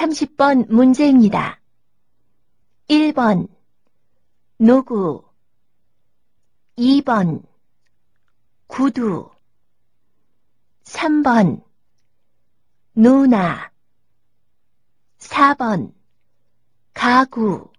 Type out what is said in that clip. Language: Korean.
30번 문제입니다. 1번 노구. 2번 구두. 3번 누나. 4번 가구.